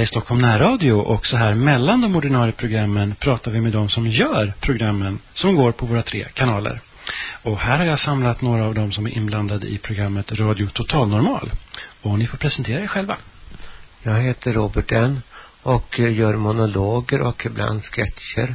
här är Stockholm närradio och så här mellan de ordinarie programmen pratar vi med de som gör programmen som går på våra tre kanaler. Och här har jag samlat några av dem som är inblandade i programmet Radio Totalnormal. Och ni får presentera er själva. Jag heter Robert N och gör monologer och ibland sketcher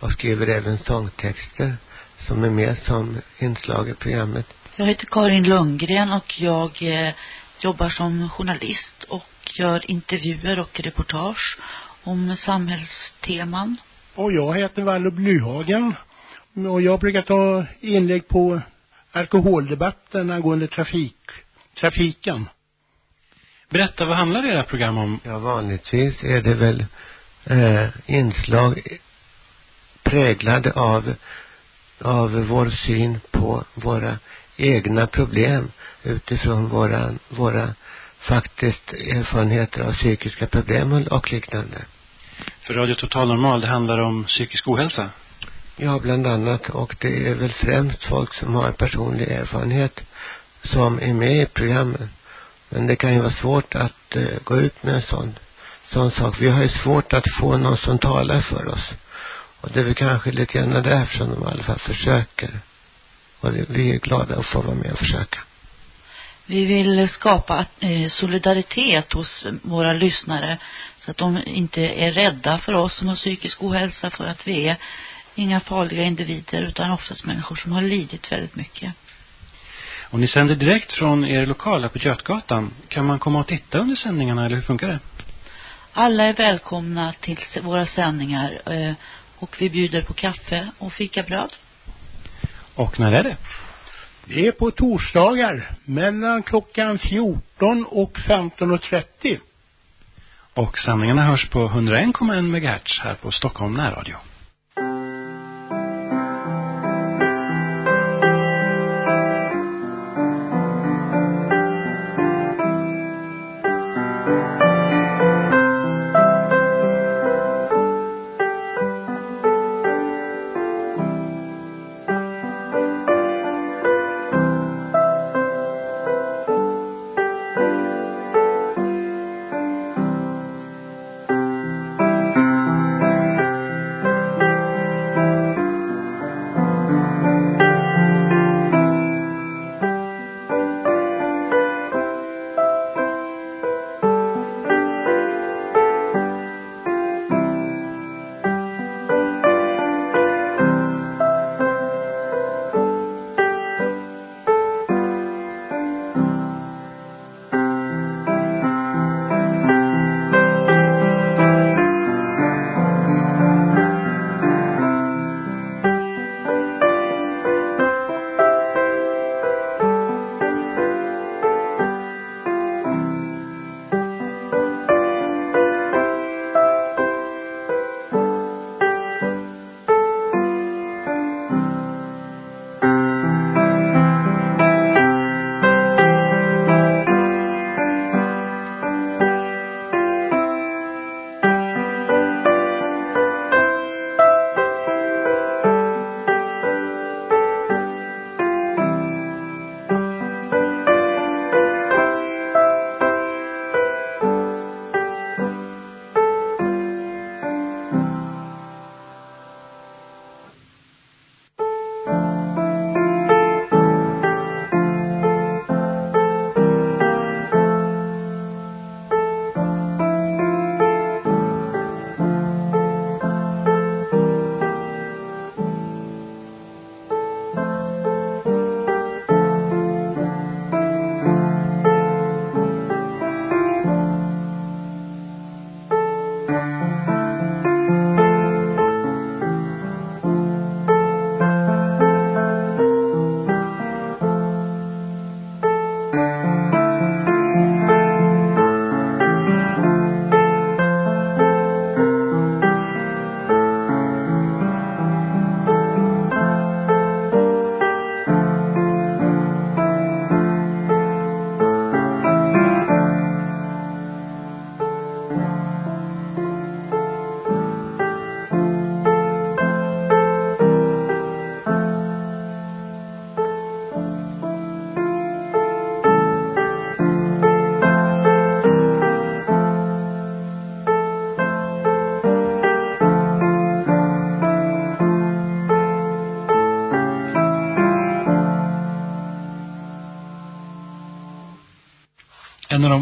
och skriver även sångtexter som är med som inslag i programmet. Jag heter Karin Lundgren och jag eh, jobbar som journalist och gör intervjuer och reportage om samhällsteman. Och jag heter Vallo Blyhagen och jag brukar ta inlägg på alkoholdebatten angående trafik, trafiken. Berätta, vad handlar era program om? Ja, vanligtvis är det väl eh, inslag präglade av, av vår syn på våra egna problem utifrån våra, våra faktiskt erfarenheter av psykiska problem och liknande. För Radio Total Normal, det handlar om psykisk ohälsa? Ja, bland annat. Och det är väl främst folk som har personlig erfarenhet som är med i programmen. Men det kan ju vara svårt att uh, gå ut med en sån, sån sak. Vi har ju svårt att få någon som talar för oss. Och det är väl kanske lite grann därför som de i alla fall försöker. Och det, vi är glada att få vara med och försöka. Vi vill skapa eh, solidaritet hos våra lyssnare så att de inte är rädda för oss som har psykisk ohälsa för att vi är inga farliga individer utan oftast människor som har lidit väldigt mycket. Och ni sänder direkt från er lokala på Götgatan. Kan man komma och titta under sändningarna eller hur funkar det? Alla är välkomna till våra sändningar eh, och vi bjuder på kaffe och fikabröd. Och när är det? Det är på torsdagar mellan klockan 14 och 15.30. Och sändningarna hörs på 101,1 MHz här på Stockholm närradio.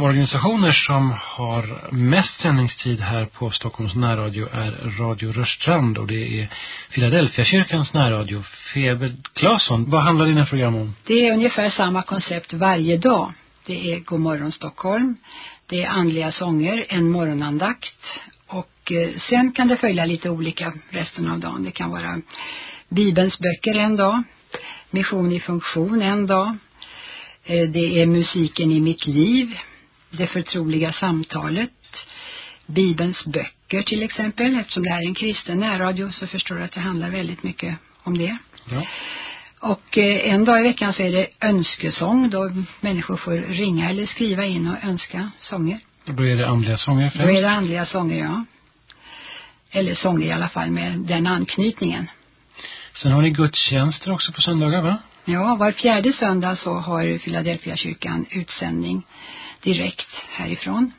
Organisationer som har mest sändningstid här på Stockholms närradio är Radio Rörstrand och det är Philadelphia kyrkans närradio. Feber Claesson, vad handlar dina program om? Det är ungefär samma koncept varje dag. Det är God morgon Stockholm, det är andliga sånger, en morgonandakt och eh, sen kan det följa lite olika resten av dagen. Det kan vara Bibelns böcker en dag, mission i funktion en dag, eh, det är musiken i mitt liv, det förtroliga samtalet, Bibelns böcker till exempel. Eftersom det här är en kristen närradio så förstår du att det handlar väldigt mycket om det. Ja. Och eh, en dag i veckan så är det önskesång då människor får ringa eller skriva in och önska sånger. Och då är det andliga sånger främst? Då är det andliga sånger, ja. Eller sånger i alla fall med den anknytningen. Sen har ni gudstjänster också på söndagar va? Ja, var fjärde söndag så har Philadelphia kyrkan utsändning direkt härifrån.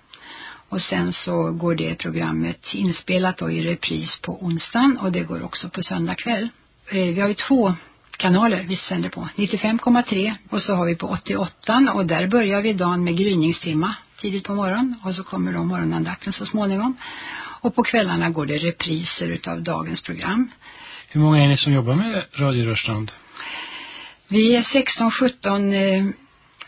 Och sen så går det programmet inspelat då i repris på onsdagen och det går också på söndag kväll. Eh, vi har ju två kanaler vi sänder på. 95,3 och så har vi på 88 och där börjar vi dagen med gryningstimma tidigt på morgonen och så kommer då morgonandakten så småningom. Och på kvällarna går det repriser utav dagens program. Hur många är ni som jobbar med Radio Rörstrand? Vi är 16-17 eh,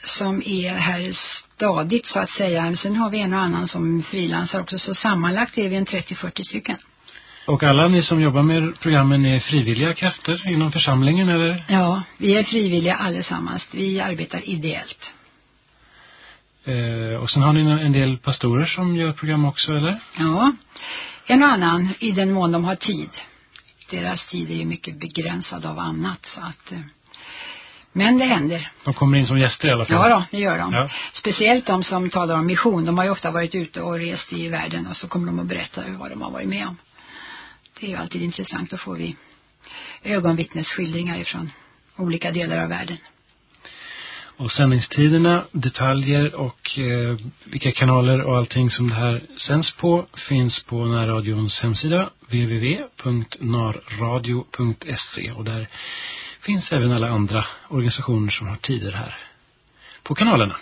som är här stadigt så att säga. Men sen har vi en och annan som frilansar också. Så sammanlagt är vi en 30-40 stycken. Och alla ni som jobbar med programmen är frivilliga krafter inom församlingen eller? Ja, vi är frivilliga allesammans. Vi arbetar ideellt. Eh, och sen har ni en del pastorer som gör program också eller? Ja, en och annan i den mån de har tid. Deras tid är ju mycket begränsad av annat så att... Men det händer. De kommer in som gäster i alla fall? Ja då, det gör de. Ja. Speciellt de som talar om mission. De har ju ofta varit ute och rest i världen och så kommer de att berätta vad de har varit med om. Det är ju alltid intressant. Då får vi ögonvittnesskildringar ifrån olika delar av världen. Och sändningstiderna, detaljer och eh, vilka kanaler och allting som det här sänds på finns på närradions hemsida www.narradio.se och där finns även alla andra organisationer som har tider här på kanalerna.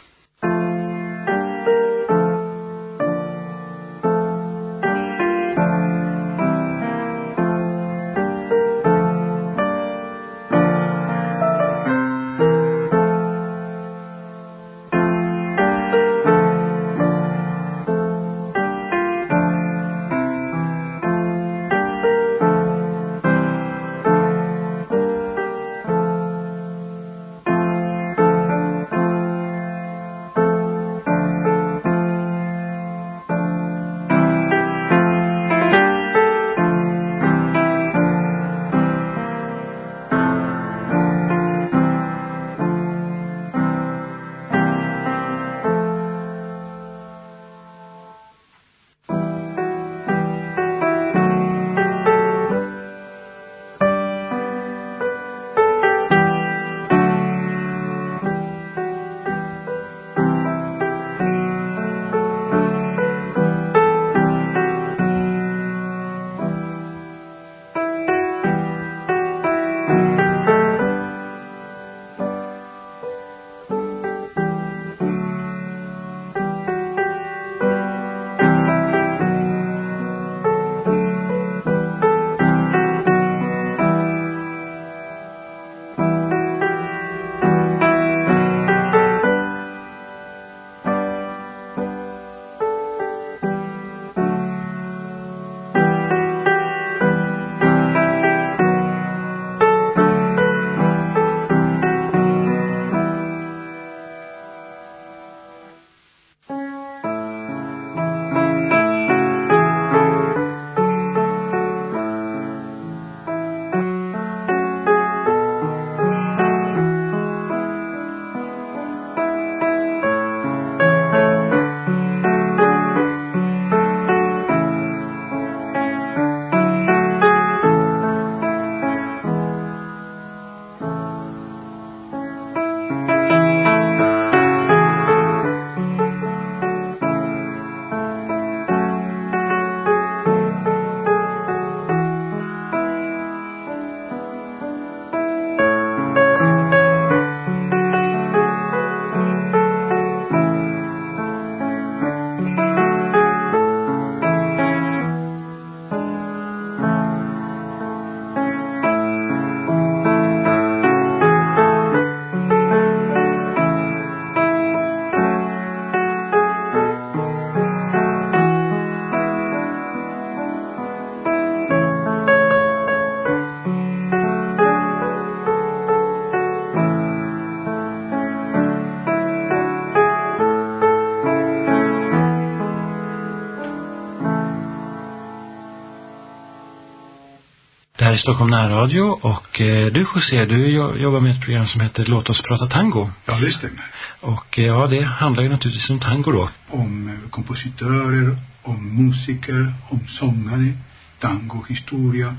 Är Stockholm närradio och eh, du José, du jo- jobbar med ett program som heter Låt oss prata tango. Ja, det stämmer. Och eh, ja, det handlar ju naturligtvis om tango då. Om eh, kompositörer, om musiker, om sångare, tangohistoria,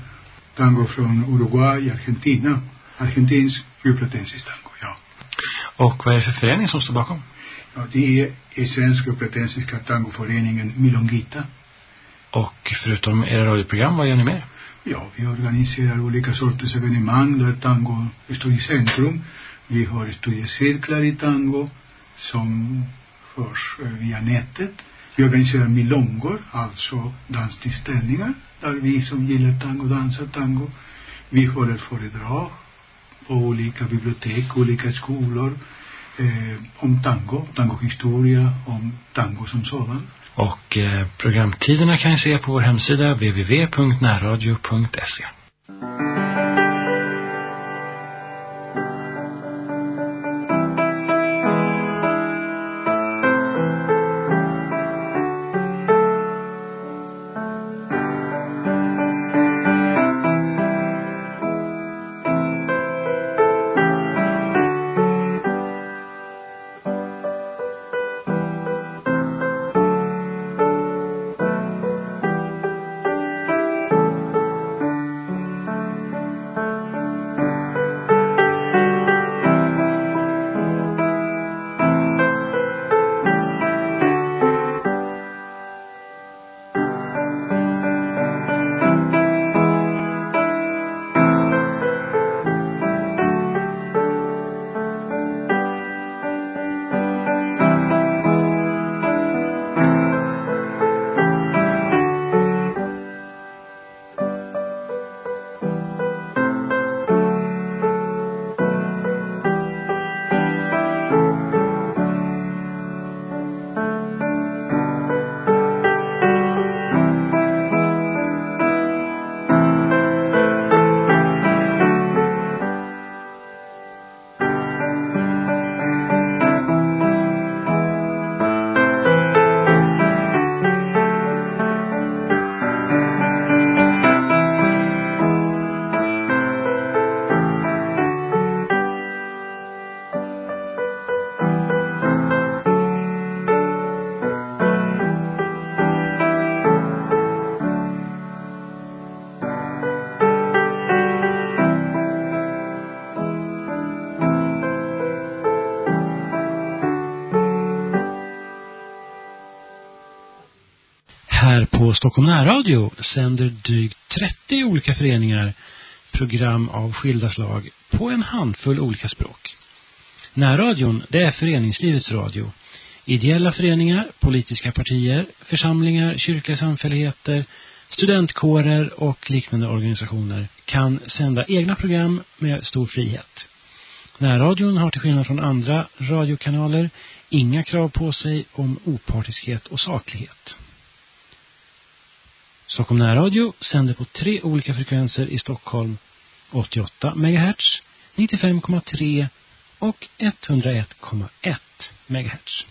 tango från Uruguay, Argentina, argentinsk rioplatensisk tango, ja. Och vad är det för förening som står bakom? ja det är, är Svensk rioplatensiska tangoföreningen Milongita. Och förutom era radioprogram, vad gör ni mer? Ja, vi organiserar olika sorters evenemang där tango står i centrum. Vi har studiecirklar i tango som förs eh, via nätet. Vi organiserar milongor, alltså danstillställningar, där vi som gillar tango dansar tango. Vi håller föredrag på olika bibliotek, olika skolor eh, om tango, tangohistoria, om tango som sådan. Och eh, programtiderna kan ni se på vår hemsida www.närradio.se. på Stockholm närradio sänder drygt 30 olika föreningar program av skilda slag på en handfull olika språk. Närradion, det är föreningslivets radio. Ideella föreningar, politiska partier, församlingar, kyrkliga samfälligheter, studentkårer och liknande organisationer kan sända egna program med stor frihet. Närradion har till skillnad från andra radiokanaler inga krav på sig om opartiskhet och saklighet. Stockholm närradio sänder på tre olika frekvenser i Stockholm 88 MHz, 95,3 och 101,1 MHz.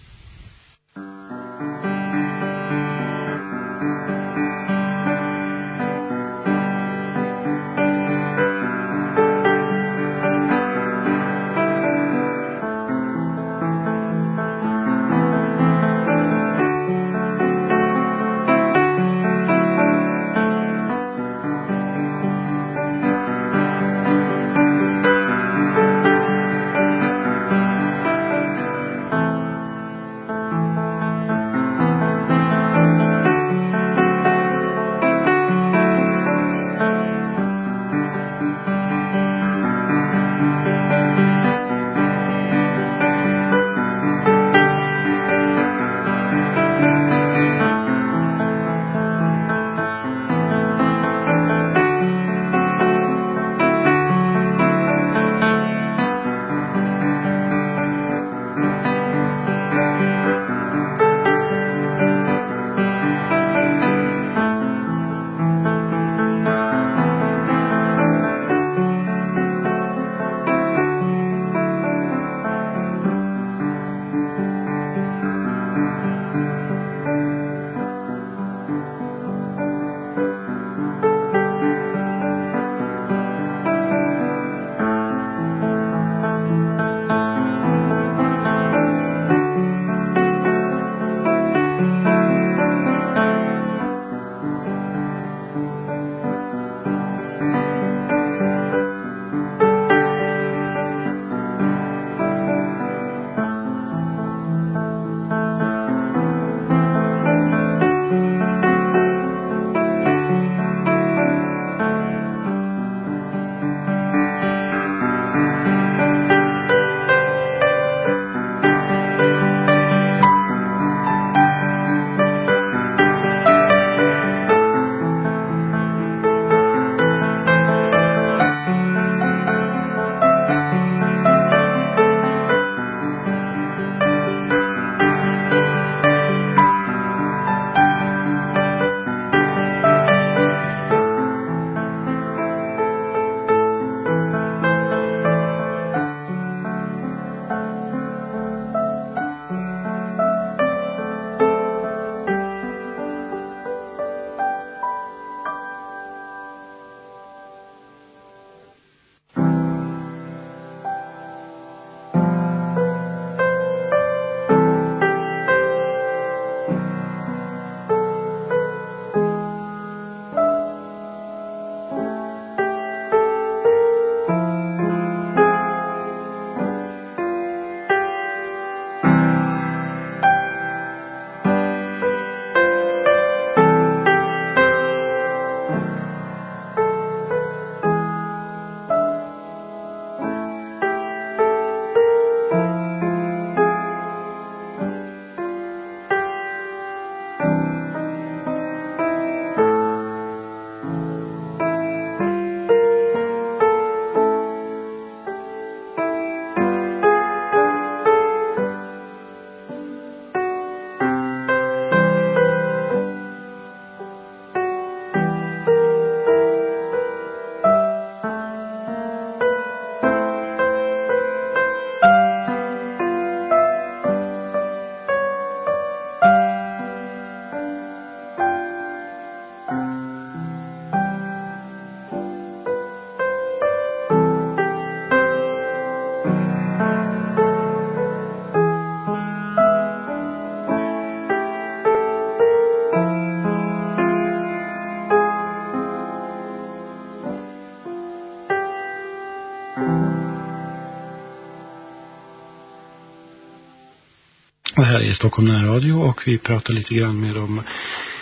Är Stockholm närradio och vi pratar lite grann med dem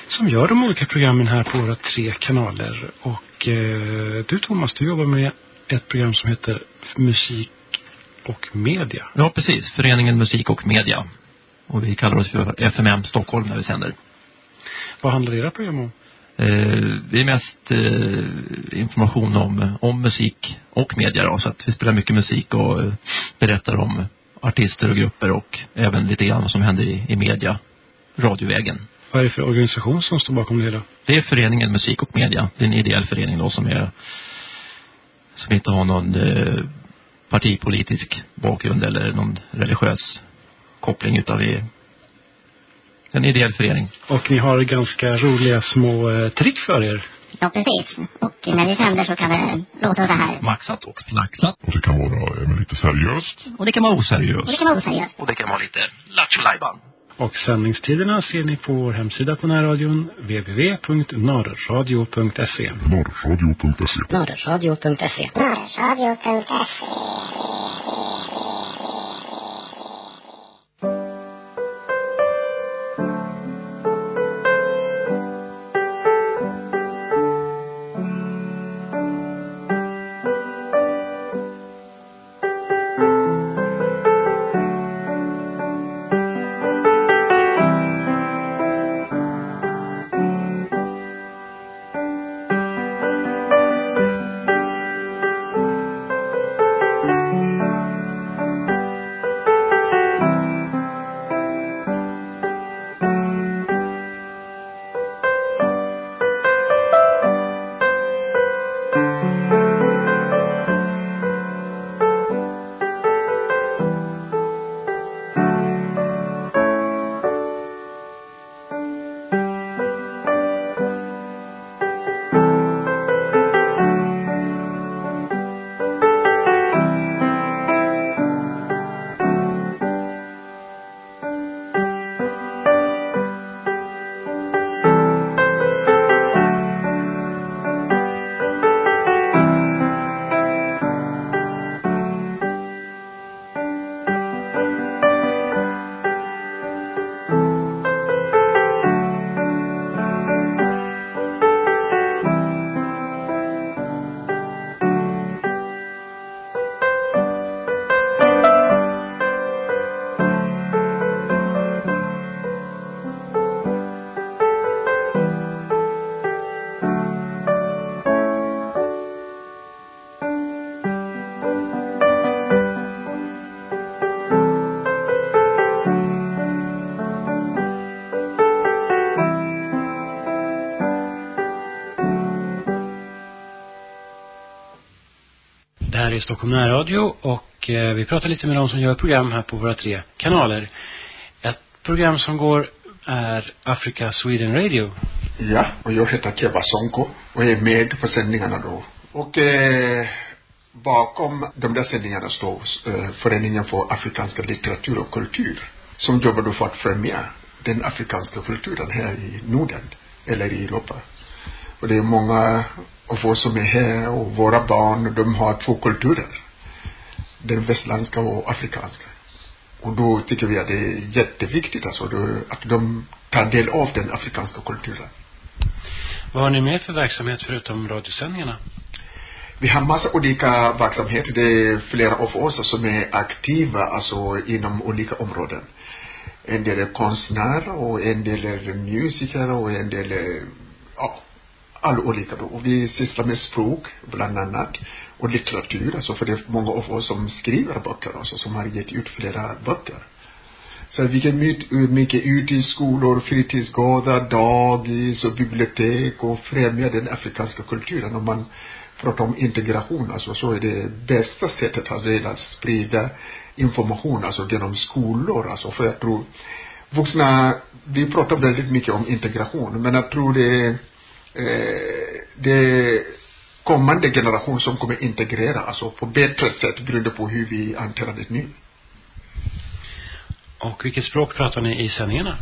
som gör de olika programmen här på våra tre kanaler. Och eh, du Thomas, du jobbar med ett program som heter Musik och media. Ja, precis. Föreningen Musik och Media. Och vi kallar oss för FMM Stockholm när vi sänder. Vad handlar era program om? Eh, det är mest eh, information om, om musik och media då, så att vi spelar mycket musik och eh, berättar om artister och grupper och även lite grann vad som händer i, i media, radiovägen. Vad är det för organisation som står bakom det hela? Det är föreningen Musik och Media. Det är en ideell förening då som är som inte har någon eh, partipolitisk bakgrund eller någon religiös koppling utan vi en ideell förening. Och ni har ganska roliga små eh, trick för er. Ja, precis. Och när vi sänder så kan det låta så här. Maxat och flaxat. Och det kan vara lite seriöst. Och det kan vara Och det oseriöst. kan vara oseriöst. Och det kan vara lite lattjo Och sändningstiderna ser ni på vår hemsida på närradion www.norrradio.se. Norrradio.se. Norrradio.se. Norrradio.se. i Stockholm närradio och eh, vi pratar lite med de som gör program här på våra tre kanaler. Ett program som går är Africa Sweden Radio. Ja, och jag heter Keba Sonko och är med på sändningarna då. Och eh, bakom de där sändningarna står eh, Föreningen för afrikanska litteratur och kultur som jobbar då för att främja den afrikanska kulturen här i Norden eller i Europa. Och det är många av oss som är här och våra barn, de har två kulturer. Den västländska och afrikanska. Och då tycker vi att det är jätteviktigt alltså då, att de tar del av den afrikanska kulturen. Vad har ni mer för verksamhet förutom radiosändningarna? Vi har massa olika verksamheter. Det är flera av oss som är aktiva alltså inom olika områden. En del är konstnärer och en del är musiker och en del är, ja, alla olika då. Och vi sysslar med språk bland annat och litteratur, alltså för det är många av oss som skriver böcker, alltså som har gett ut flera böcker. Så vi kan mycket, ut i skolor, fritidsgårdar, dagis och bibliotek och främja den afrikanska kulturen. Om man pratar om integration, alltså så är det bästa sättet att redan sprida information, alltså genom skolor, alltså för jag tror vuxna, vi pratar väldigt mycket om integration, men jag tror det eh, det kommande generation som kommer integrera, alltså på bättre sätt beroende på hur vi hanterar det nu. Och vilket språk pratar ni i sändningarna?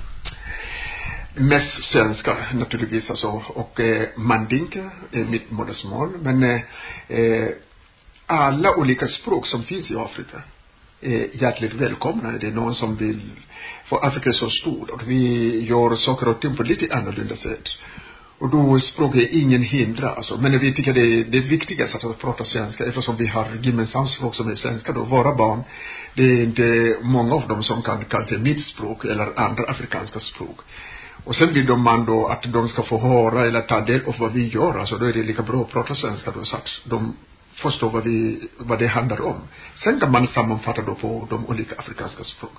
Mest svenska naturligtvis alltså och eh, mandinka är mitt modersmål men eh, eh, alla olika språk som finns i Afrika är hjärtligt välkomna. Är det någon som vill, för Afrika är så stort och vi gör saker och ting på lite annorlunda sätt. Och då språk är ingen hindra alltså. Men vi tycker det är det viktigaste att prata svenska eftersom vi har gemensamt språk som är svenska då. Våra barn, det är inte många av dem som kan kanske mitt språk eller andra afrikanska språk. Och sen vill de man då att de ska få höra eller ta del av vad vi gör. Alltså då är det lika bra att prata svenska då så att de förstår vad vi, vad det handlar om. Sen kan man sammanfatta då på de olika afrikanska språken.